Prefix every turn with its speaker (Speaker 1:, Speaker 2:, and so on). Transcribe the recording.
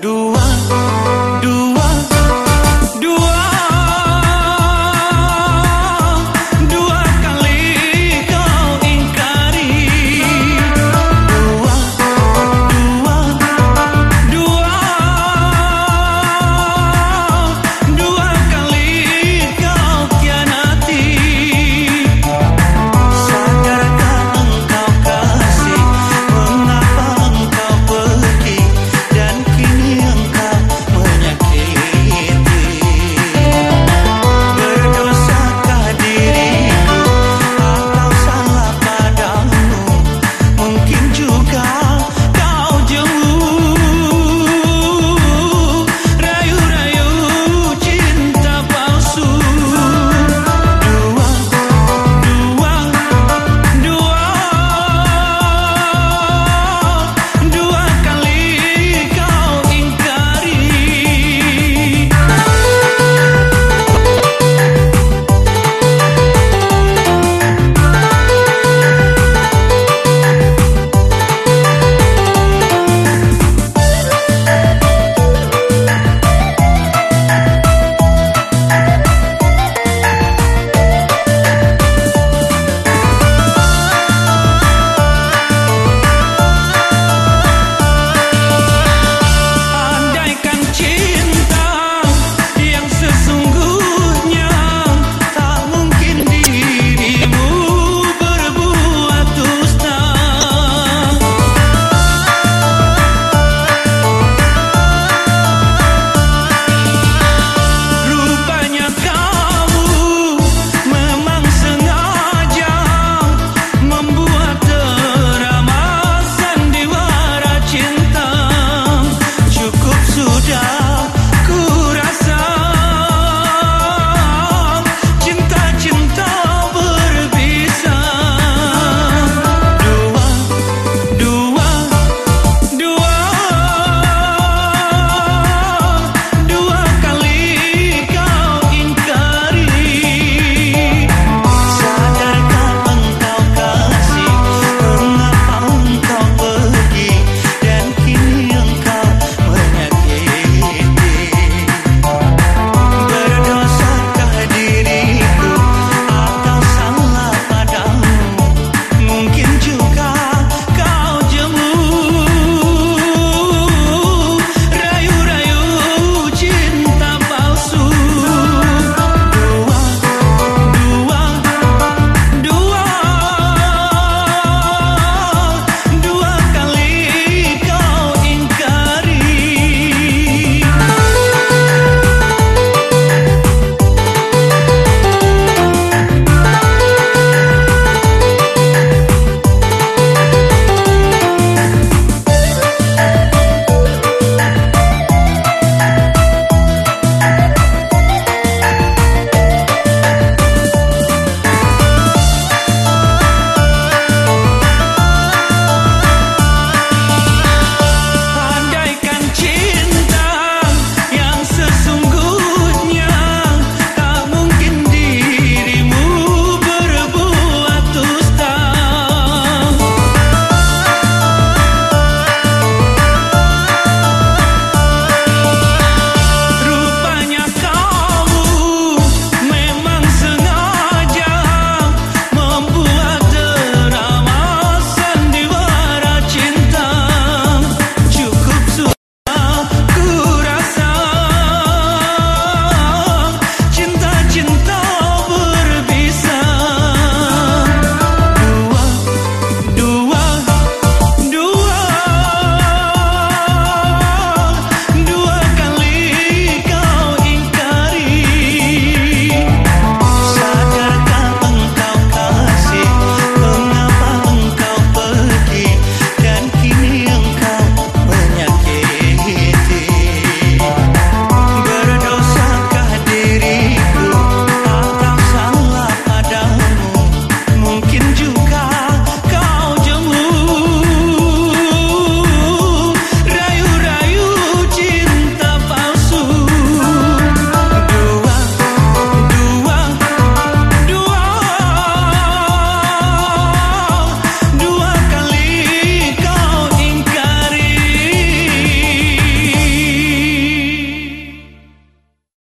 Speaker 1: Do